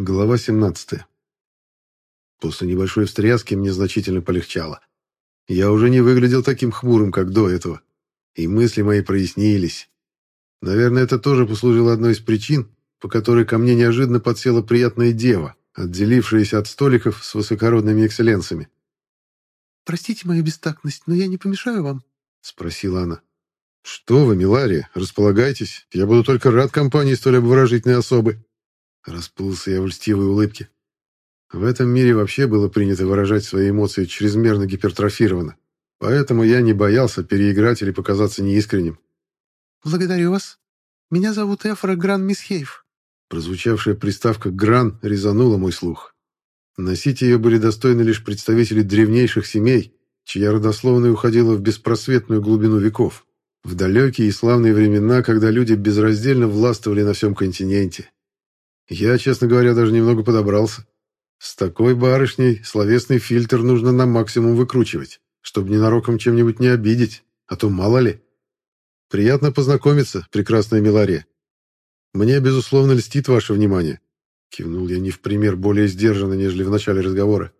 Глава 17. После небольшой встряски мне значительно полегчало. Я уже не выглядел таким хмурым, как до этого. И мысли мои прояснились. Наверное, это тоже послужило одной из причин, по которой ко мне неожиданно подсела приятная дева, отделившаяся от столиков с высокородными экселленцами. «Простите мою бестактность, но я не помешаю вам?» — спросила она. «Что вы, Милария, располагайтесь. Я буду только рад компании столь обворожительной особы». Расплылся я в льстивой улыбке. В этом мире вообще было принято выражать свои эмоции чрезмерно гипертрофированно. Поэтому я не боялся переиграть или показаться неискренним. «Благодарю вас. Меня зовут Эфра Гран Мисхейв». Прозвучавшая приставка «Гран» резанула мой слух. Носить ее были достойны лишь представители древнейших семей, чья родословная уходила в беспросветную глубину веков, в далекие и славные времена, когда люди безраздельно властвовали на всем континенте. Я, честно говоря, даже немного подобрался. С такой барышней словесный фильтр нужно на максимум выкручивать, чтобы ненароком чем-нибудь не обидеть, а то мало ли. Приятно познакомиться, прекрасная Милария. Мне, безусловно, льстит ваше внимание. Кивнул я не в пример более сдержанно, нежели в начале разговора.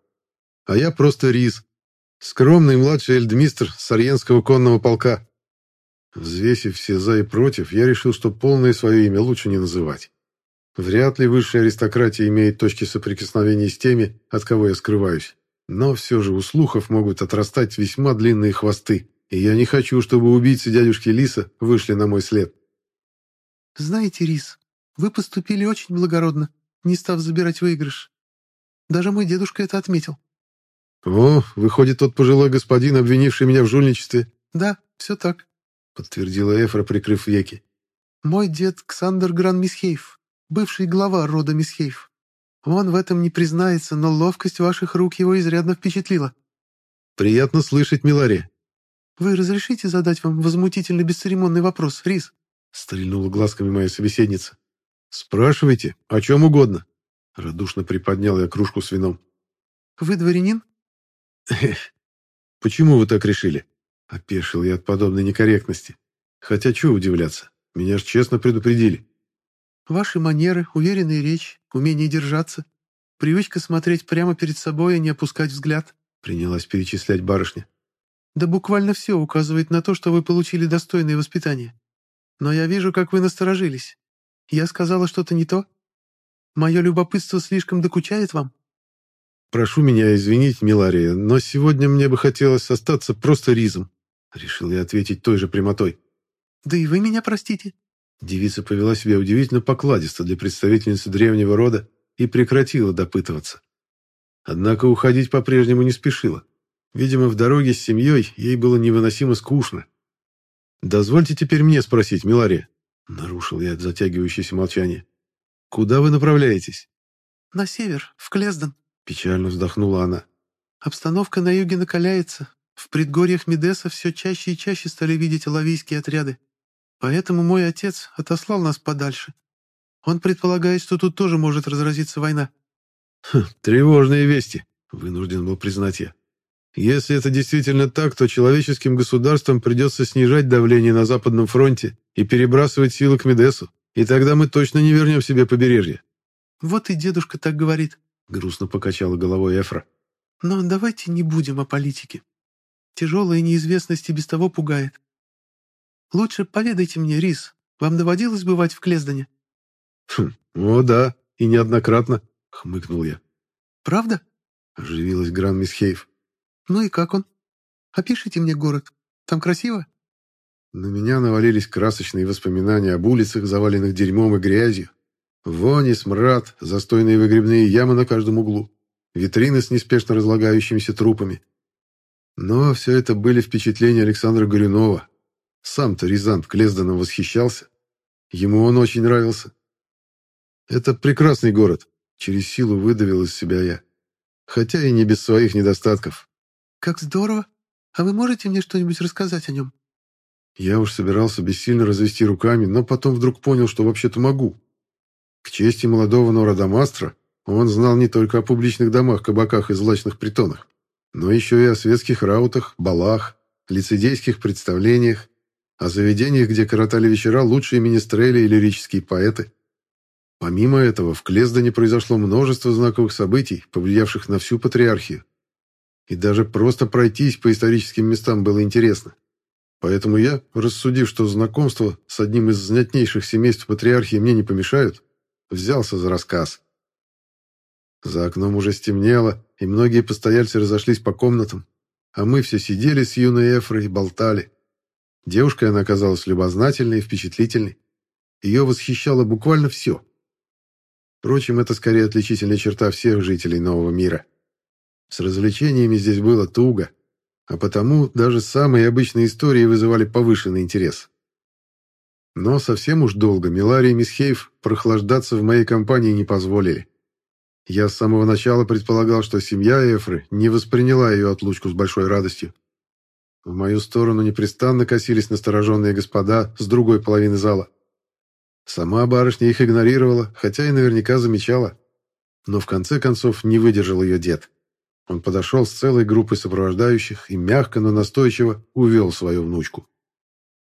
А я просто Риз, скромный младший эльдмистр Сарьенского конного полка. Взвесив все за и против, я решил, что полное свое имя лучше не называть. Вряд ли высшая аристократия имеет точки соприкосновения с теми, от кого я скрываюсь. Но все же у слухов могут отрастать весьма длинные хвосты, и я не хочу, чтобы убийцы дядюшки Лиса вышли на мой след. «Знаете, Рис, вы поступили очень благородно, не став забирать выигрыш. Даже мой дедушка это отметил». «О, выходит, тот пожилой господин, обвинивший меня в жульничестве?» «Да, все так», — подтвердила Эфра, прикрыв веки. «Мой дед Ксандер Гран Мисхейф, бывший глава рода Мисхейф. Он в этом не признается, но ловкость ваших рук его изрядно впечатлила». «Приятно слышать, Милари». «Вы разрешите задать вам возмутительно бесцеремонный вопрос, Рис?» — стрельнула глазками моя собеседница. «Спрашивайте, о чем угодно». Радушно приподнял я кружку с вином. «Вы дворянин?» «Почему вы так решили?» Опешил я от подобной некорректности. Хотя чего удивляться, меня ж честно предупредили. Ваши манеры, уверенная речь, умение держаться, привычка смотреть прямо перед собой и не опускать взгляд», — принялась перечислять барышня. «Да буквально все указывает на то, что вы получили достойное воспитание. Но я вижу, как вы насторожились. Я сказала что-то не то? Мое любопытство слишком докучает вам?» «Прошу меня извинить, Милария, но сегодня мне бы хотелось остаться просто ризом», — решил я ответить той же прямотой. «Да и вы меня простите», Девица повела себя удивительно покладисто для представительницы древнего рода и прекратила допытываться. Однако уходить по-прежнему не спешила. Видимо, в дороге с семьей ей было невыносимо скучно. «Дозвольте теперь мне спросить, Милария», — нарушил я затягивающееся молчание. «Куда вы направляетесь?» «На север, в Клезден», — печально вздохнула она. «Обстановка на юге накаляется. В предгорьях Медеса все чаще и чаще стали видеть лавийские отряды. Поэтому мой отец отослал нас подальше. Он предполагает, что тут тоже может разразиться война». Хм, «Тревожные вести», — вынужден был признать я. «Если это действительно так, то человеческим государствам придется снижать давление на Западном фронте и перебрасывать силы к Медесу, и тогда мы точно не вернем себе побережье». «Вот и дедушка так говорит», — грустно покачала головой Эфра. «Но давайте не будем о политике. Тяжелая неизвестность и без того пугает. Лучше поведайте мне, Рис, вам доводилось бывать в Клездане?» «Хм, о да, и неоднократно», — хмыкнул я. «Правда?» — оживилась Гран Мисхейв. «Ну и как он? Опишите мне город. Там красиво?» На меня навалились красочные воспоминания об улицах, заваленных дерьмом и грязью. Вони, смрад, застойные выгребные ямы на каждом углу, витрины с неспешно разлагающимися трупами. Но все это были впечатления Александра Горюнова, сам-то Рязант Клезданом восхищался. Ему он очень нравился. Это прекрасный город. Через силу выдавил из себя я. Хотя и не без своих недостатков. Как здорово. А вы можете мне что-нибудь рассказать о нем? Я уж собирался бессильно развести руками, но потом вдруг понял, что вообще-то могу. К чести молодого Норадамастра, он знал не только о публичных домах, кабаках и злачных притонах, но еще и о светских раутах, балах, лицедейских представлениях о заведениях, где коротали вечера лучшие министрели и лирические поэты. Помимо этого, в Клездане произошло множество знаковых событий, повлиявших на всю патриархию. И даже просто пройтись по историческим местам было интересно. Поэтому я, рассудив, что знакомство с одним из знатнейших семейств патриархии мне не помешают, взялся за рассказ. За окном уже стемнело, и многие постояльцы разошлись по комнатам, а мы все сидели с юной Эфрой и болтали. Девушкой она оказалась любознательной и впечатлительной. Ее восхищало буквально все. Впрочем, это скорее отличительная черта всех жителей нового мира. С развлечениями здесь было туго, а потому даже самые обычные истории вызывали повышенный интерес. Но совсем уж долго Милария и Мисхейв прохлаждаться в моей компании не позволили. Я с самого начала предполагал, что семья Эфры не восприняла ее отлучку с большой радостью. В мою сторону непрестанно косились настороженные господа с другой половины зала. Сама барышня их игнорировала, хотя и наверняка замечала. Но в конце концов не выдержал ее дед. Он подошел с целой группой сопровождающих и мягко, но настойчиво увел свою внучку.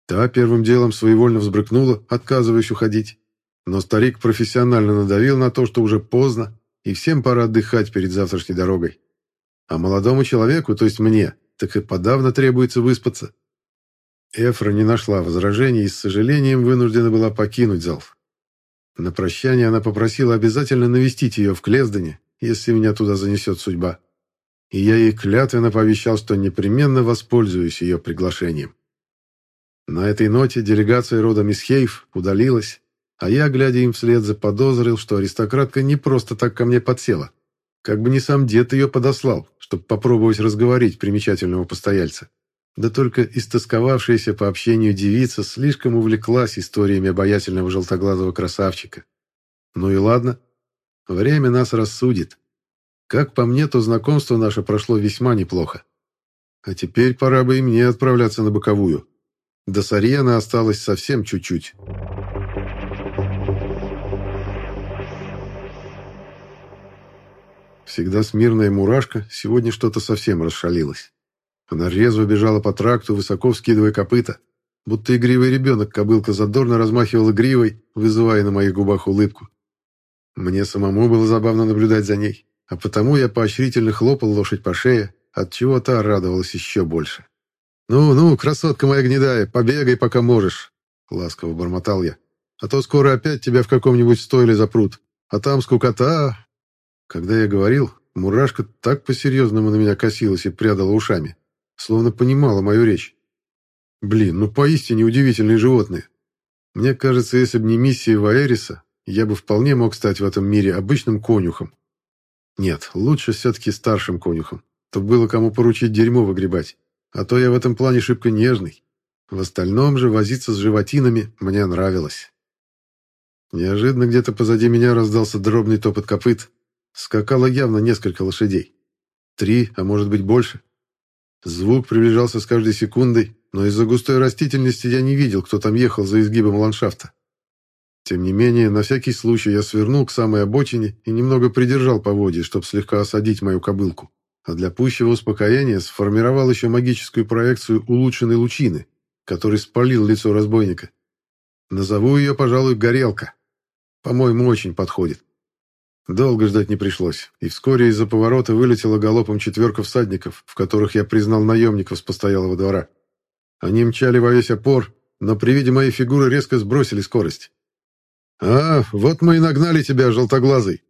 Та первым делом своевольно взбрыкнула, отказываясь уходить. Но старик профессионально надавил на то, что уже поздно, и всем пора отдыхать перед завтрашней дорогой. А молодому человеку, то есть мне, так и подавно требуется выспаться. Эфра не нашла возражений и с сожалением вынуждена была покинуть зал. На прощание она попросила обязательно навестить ее в Клездане, если меня туда занесет судьба и я ей клятвенно пообещал, что непременно воспользуюсь ее приглашением. На этой ноте делегация рода Мисхейв удалилась, а я, глядя им вслед, заподозрил, что аристократка не просто так ко мне подсела. Как бы не сам дед ее подослал, чтобы попробовать разговорить примечательного постояльца. Да только истосковавшаяся по общению девица слишком увлеклась историями обаятельного желтоглазого красавчика. Ну и ладно, время нас рассудит. Как по мне, то знакомство наше прошло весьма неплохо. А теперь пора бы и мне отправляться на боковую. До Сарьена осталось совсем чуть-чуть. Всегда смирная мурашка сегодня что-то совсем расшалилась. Она резво бежала по тракту, высоко вскидывая копыта. Будто игривый ребенок, кобылка задорно размахивала гривой, вызывая на моих губах улыбку. Мне самому было забавно наблюдать за ней а потому я поощрительно хлопал лошадь по шее, от чего та радовалась еще больше. «Ну-ну, красотка моя гнедая, побегай, пока можешь», — ласково бормотал я. «А то скоро опять тебя в каком-нибудь стойле запрут, а там скукота...» Когда я говорил, мурашка так по-серьезному на меня косилась и прядала ушами, словно понимала мою речь. Блин, ну поистине удивительные животные. Мне кажется, если бы не миссия Ваэриса, я бы вполне мог стать в этом мире обычным конюхом. Нет, лучше все-таки старшим конюхом. То было кому поручить дерьмо выгребать. А то я в этом плане шибко нежный. В остальном же возиться с животинами мне нравилось. Неожиданно где-то позади меня раздался дробный топот копыт. Скакало явно несколько лошадей. Три, а может быть больше. Звук приближался с каждой секундой, но из-за густой растительности я не видел, кто там ехал за изгибом ландшафта. Тем не менее, на всякий случай я свернул к самой обочине и немного придержал поводья, чтобы слегка осадить мою кобылку. А для пущего успокоения сформировал еще магическую проекцию улучшенной лучины, который спалил лицо разбойника. Назову ее, пожалуй, «Горелка». По-моему, очень подходит. Долго ждать не пришлось, и вскоре из-за поворота вылетела галопом четверка всадников, в которых я признал наемников с постоялого двора. Они мчали во весь опор, но при виде моей фигуры резко сбросили скорость. «А, вот мы и нагнали тебя, желтоглазый!»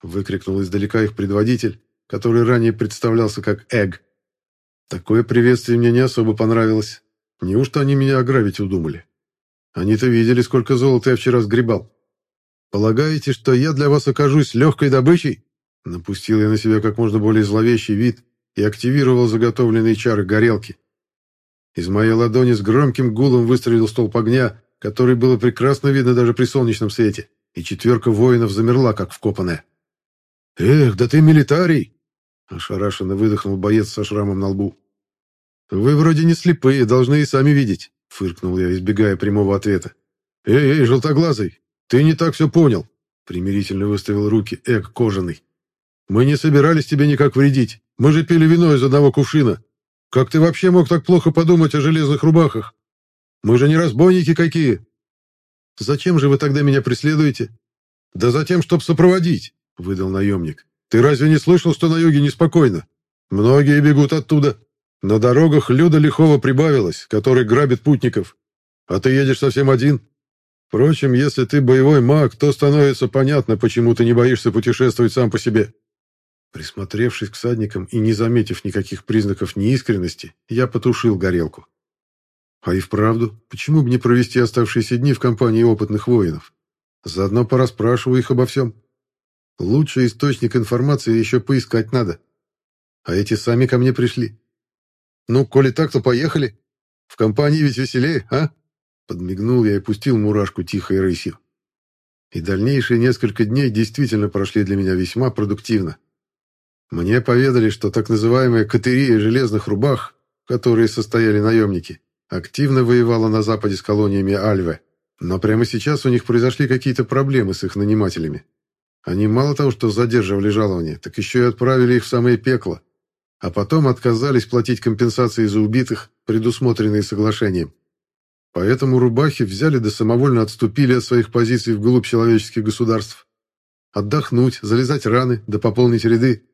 выкрикнул издалека их предводитель, который ранее представлялся как Эг. Такое приветствие мне не особо понравилось. Неужто они меня ограбить удумали? Они-то видели, сколько золота я вчера сгребал. Полагаете, что я для вас окажусь легкой добычей? Напустил я на себя как можно более зловещий вид и активировал заготовленные чары горелки. Из моей ладони с громким гулом выстрелил столб огня, который было прекрасно видно даже при солнечном свете, и четверка воинов замерла, как вкопанная. «Эх, да ты милитарий!» — ошарашенно выдохнул боец со шрамом на лбу. «Вы вроде не слепые, должны и сами видеть», — фыркнул я, избегая прямого ответа. «Эй, эй, желтоглазый, ты не так все понял», — примирительно выставил руки Эк кожаный. «Мы не собирались тебе никак вредить. Мы же пили вино из одного кувшина. Как ты вообще мог так плохо подумать о железных рубахах?» Мы же не разбойники какие. Зачем же вы тогда меня преследуете? «Да за тем, чтоб сопроводить», — выдал наемник. «Ты разве не слышал, что на юге неспокойно? Многие бегут оттуда. На дорогах люда лихого прибавилось, который грабит путников. А ты едешь совсем один. Впрочем, если ты боевой маг, то становится понятно, почему ты не боишься путешествовать сам по себе». Присмотревшись к садникам и не заметив никаких признаков неискренности, я потушил горелку. А и вправду, почему бы не провести оставшиеся дни в компании опытных воинов? Заодно пораспрашиваю их обо всем. Лучший источник информации еще поискать надо. А эти сами ко мне пришли. Ну, коли так, то поехали. В компании ведь веселее, а? Подмигнул я и пустил мурашку тихой рысью. И дальнейшие несколько дней действительно прошли для меня весьма продуктивно. Мне поведали, что так называемая катерия железных рубах, которые состояли наемники, активно воевала на западе с колониями Альве. Но прямо сейчас у них произошли какие-то проблемы с их нанимателями. Они мало того, что задерживали жалования, так еще и отправили их в самое пекло, а потом отказались платить компенсации за убитых, предусмотренные соглашением. Поэтому рубахи взяли да самовольно отступили от своих позиций вглубь человеческих государств. Отдохнуть, залезать раны, да пополнить ряды.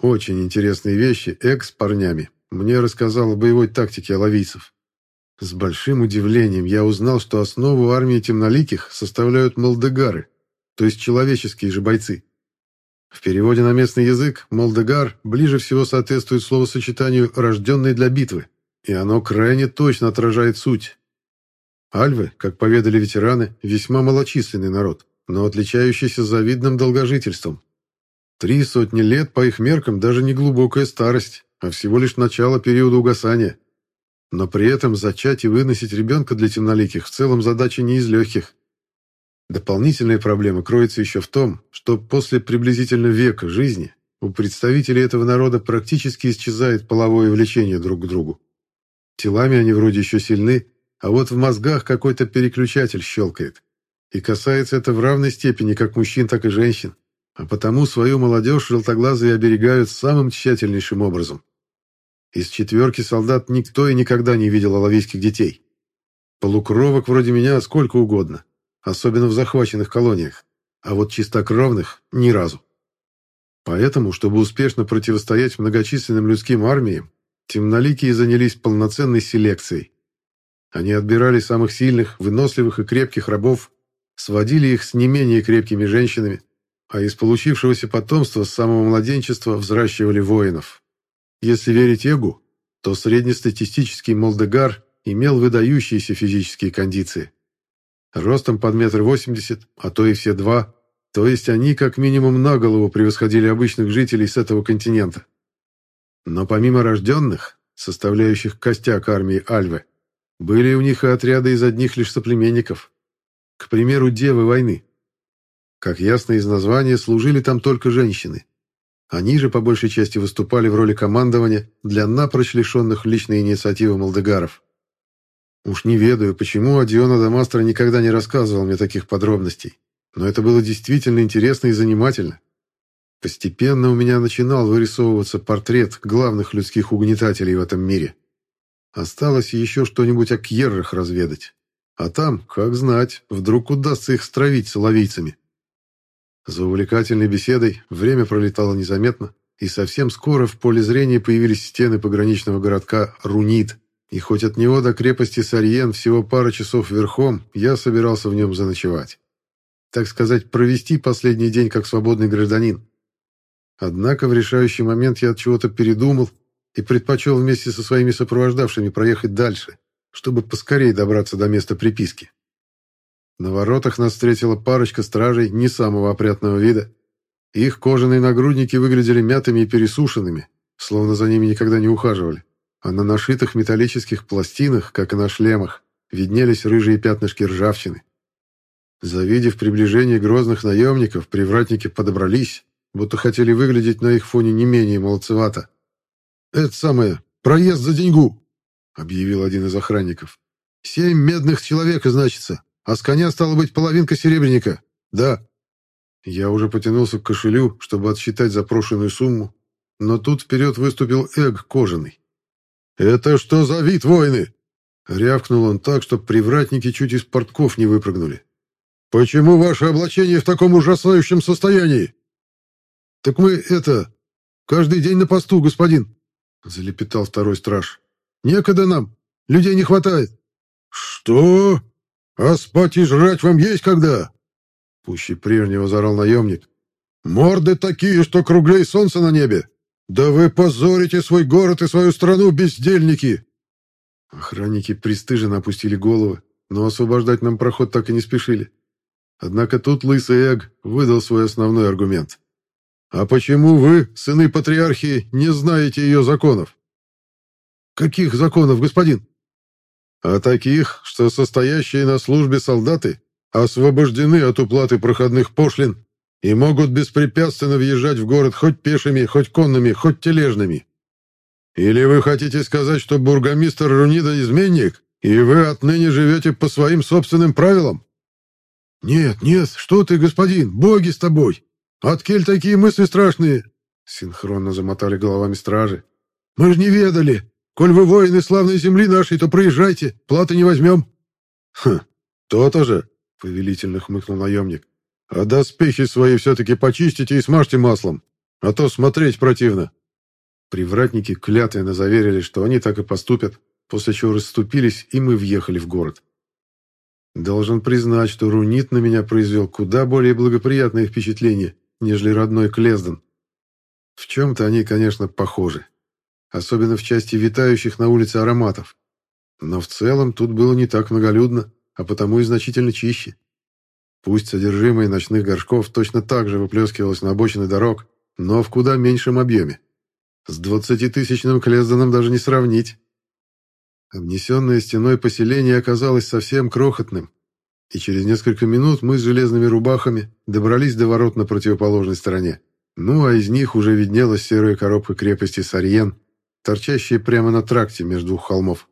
Очень интересные вещи экс парнями мне рассказал о боевой тактике алавийцев. С большим удивлением я узнал, что основу армии темноликих составляют молдегары, то есть человеческие же бойцы. В переводе на местный язык «молдегар» ближе всего соответствует словосочетанию «рожденный для битвы», и оно крайне точно отражает суть. Альвы, как поведали ветераны, весьма малочисленный народ, но отличающийся завидным долгожительством. Три сотни лет по их меркам даже не глубокая старость, а всего лишь начало периода угасания. Но при этом зачать и выносить ребенка для темноликих в целом задача не из легких. Дополнительная проблема кроется еще в том, что после приблизительно века жизни у представителей этого народа практически исчезает половое влечение друг к другу. Телами они вроде еще сильны, а вот в мозгах какой-то переключатель щелкает. И касается это в равной степени как мужчин, так и женщин. А потому свою молодежь желтоглазые оберегают самым тщательнейшим образом. Из четверки солдат никто и никогда не видел оловийских детей. Полукровок вроде меня сколько угодно, особенно в захваченных колониях, а вот чистокровных – ни разу. Поэтому, чтобы успешно противостоять многочисленным людским армиям, темноликие занялись полноценной селекцией. Они отбирали самых сильных, выносливых и крепких рабов, сводили их с не менее крепкими женщинами, а из получившегося потомства с самого младенчества взращивали воинов. Если верить Эгу, то среднестатистический Молдегар имел выдающиеся физические кондиции. Ростом под метр восемьдесят, а то и все два, то есть они как минимум на голову превосходили обычных жителей с этого континента. Но помимо рожденных, составляющих костяк армии Альвы, были у них и отряды из одних лишь соплеменников. К примеру, девы войны. Как ясно из названия, служили там только женщины, они же по большей части выступали в роли командования для напрочь лишенных личной инициативы молдегаров. Уж не ведаю, почему Адиона Дамастро никогда не рассказывал мне таких подробностей, но это было действительно интересно и занимательно. Постепенно у меня начинал вырисовываться портрет главных людских угнетателей в этом мире. Осталось еще что-нибудь о кьеррах разведать. А там, как знать, вдруг удастся их стравить соловейцами. За увлекательной беседой время пролетало незаметно, и совсем скоро в поле зрения появились стены пограничного городка Рунит, и хоть от него до крепости Сарьен всего пара часов верхом, я собирался в нем заночевать. Так сказать, провести последний день как свободный гражданин. Однако в решающий момент я от чего-то передумал и предпочел вместе со своими сопровождавшими проехать дальше, чтобы поскорее добраться до места приписки. На воротах нас встретила парочка стражей не самого опрятного вида. Их кожаные нагрудники выглядели мятыми и пересушенными, словно за ними никогда не ухаживали. А на нашитых металлических пластинах, как и на шлемах, виднелись рыжие пятнышки ржавчины. Завидев приближение грозных наемников, привратники подобрались, будто хотели выглядеть на их фоне не менее молодцевато. «Это самое, проезд за деньгу!» — объявил один из охранников. «Семь медных человек, значится. А с коня стало быть половинка серебряника. Да. Я уже потянулся к кошелю, чтобы отсчитать запрошенную сумму, но тут вперед выступил Эг кожаный. «Это что за вид войны?» Рявкнул он так, что привратники чуть из портков не выпрыгнули. почему ваше облачение в таком ужасающем состоянии?» «Так мы, это, каждый день на посту, господин», — залепетал второй страж. «Некогда нам, людей не хватает». «Что? А спать и жрать вам есть когда?» Пуще прежнего зарал наемник. «Морды такие, что круглей солнца на небе! Да вы позорите свой город и свою страну, бездельники!» Охранники пристыженно опустили головы, но освобождать нам проход так и не спешили. Однако тут лысый Эг выдал свой основной аргумент. «А почему вы, сыны патриархии, не знаете ее законов?» «Каких законов, господин?» «А таких, что состоящие на службе солдаты освобождены от уплаты проходных пошлин и могут беспрепятственно въезжать в город хоть пешими, хоть конными, хоть тележными. Или вы хотите сказать, что бургомистр Рунида изменник, и вы отныне живете по своим собственным правилам? Нет, нет, что ты, господин, боги с тобой. Откель такие мысли страшные? Синхронно замотали головами стражи. Мы же не ведали. Коль вы воины славной земли нашей, то проезжайте, платы не возьмем. Хм, то-то же, повелительно хмыкнул наемник. А доспехи свои все-таки почистите и смажьте маслом, а то смотреть противно. Привратники клятвенно заверили, что они так и поступят, после чего расступились, и мы въехали в город. Должен признать, что Рунит на меня произвел куда более благоприятное впечатление, нежели родной Клезден. В чем-то они, конечно, похожи. Особенно в части витающих на улице ароматов. Но в целом тут было не так многолюдно, а потому и значительно чище. Пусть содержимое ночных горшков точно так же выплескивалось на обочины дорог, но в куда меньшем объеме. С двадцатитысячным Клезденом даже не сравнить. Обнесенное стеной поселение оказалось совсем крохотным, и через несколько минут мы с железными рубахами добрались до ворот на противоположной стороне. Ну, а из них уже виднелась серая коробка крепости Сарьен, торчащая прямо на тракте между двух холмов.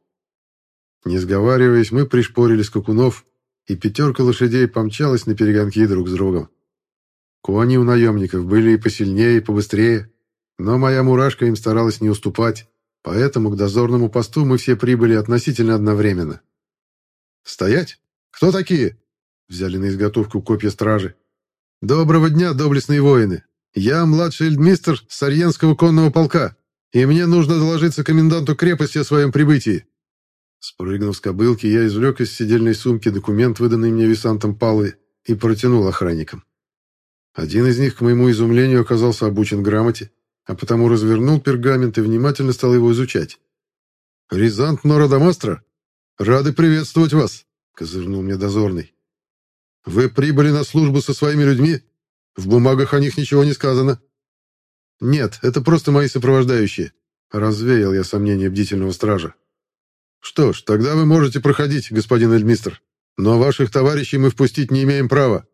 Не сговариваясь, мы пришпорили скакунов, и пятерка лошадей помчалась на перегонки друг с другом. Кони у наемников были и посильнее, и побыстрее, но моя мурашка им старалась не уступать, поэтому к дозорному посту мы все прибыли относительно одновременно. «Стоять! Кто такие?» Взяли на изготовку копья стражи. «Доброго дня, доблестные воины! Я младший эльдмистр Сарьенского конного полка, и мне нужно доложиться коменданту крепости о своем прибытии». Спрыгнув с кобылки, я извлек из сидельной сумки документ, выданный мне висантом Паллы, и протянул охранникам. Один из них, к моему изумлению, оказался обучен грамоте, а потому развернул пергамент и внимательно стал его изучать. «Рязант Нора Дамастра, рады приветствовать вас», — козырнул мне дозорный. «Вы прибыли на службу со своими людьми? В бумагах о них ничего не сказано». «Нет, это просто мои сопровождающие», — развеял я сомнения бдительного стража. «Что ж, тогда вы можете проходить, господин Эльмистр, но ваших товарищей мы впустить не имеем права.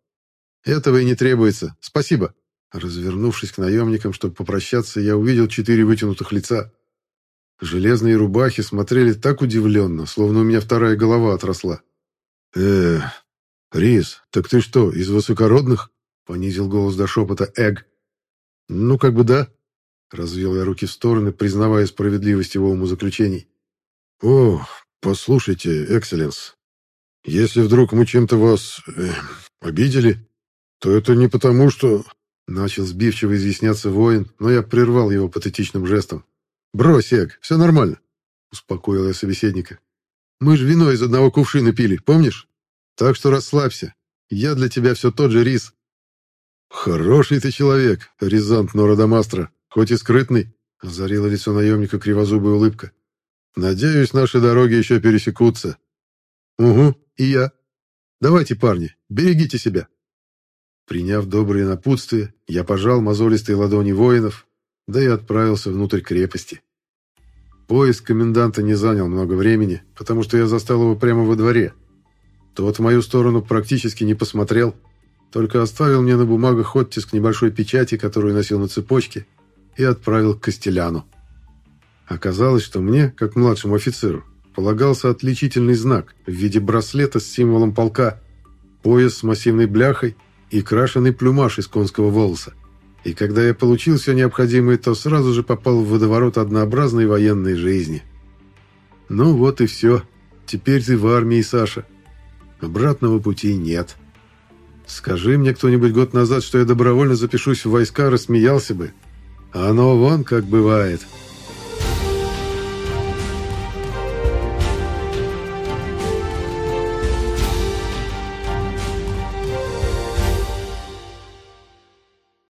Этого и не требуется. Спасибо». Развернувшись к наемникам, чтобы попрощаться, я увидел четыре вытянутых лица. Железные рубахи смотрели так удивленно, словно у меня вторая голова отросла. Э Рис, так ты что, из высокородных?» — понизил голос до шепота Эг. «Ну, как бы да», — развел я руки в стороны, признавая справедливость его умозаключений. «О, послушайте, Экселленс, если вдруг мы чем-то вас э, обидели, то это не потому, что...» Начал сбивчиво изъясняться воин, но я прервал его патетичным жестом. «Брось, Эк, все нормально», — успокоил я собеседника. «Мы же вино из одного кувшина пили, помнишь? Так что расслабься. Я для тебя все тот же рис». «Хороший ты человек, Рязант Нородомастра, хоть и скрытный», — озарила лицо наемника кривозубая улыбка. «Надеюсь, наши дороги еще пересекутся». «Угу, и я. Давайте, парни, берегите себя». Приняв добрые напутствия, я пожал мозолистые ладони воинов, да и отправился внутрь крепости. Поиск коменданта не занял много времени, потому что я застал его прямо во дворе. Тот в мою сторону практически не посмотрел, только оставил мне на бумагах оттиск небольшой печати, которую носил на цепочке, и отправил к Костеляну. Оказалось, что мне, как младшему офицеру, полагался отличительный знак в виде браслета с символом полка, пояс с массивной бляхой и крашеный плюмаж из конского волоса. И когда я получил все необходимое, то сразу же попал в водоворот однообразной военной жизни. Ну вот и все. Теперь ты в армии, Саша. Обратного пути нет. Скажи мне кто-нибудь год назад, что я добровольно запишусь в войска, рассмеялся бы. Оно вон как бывает».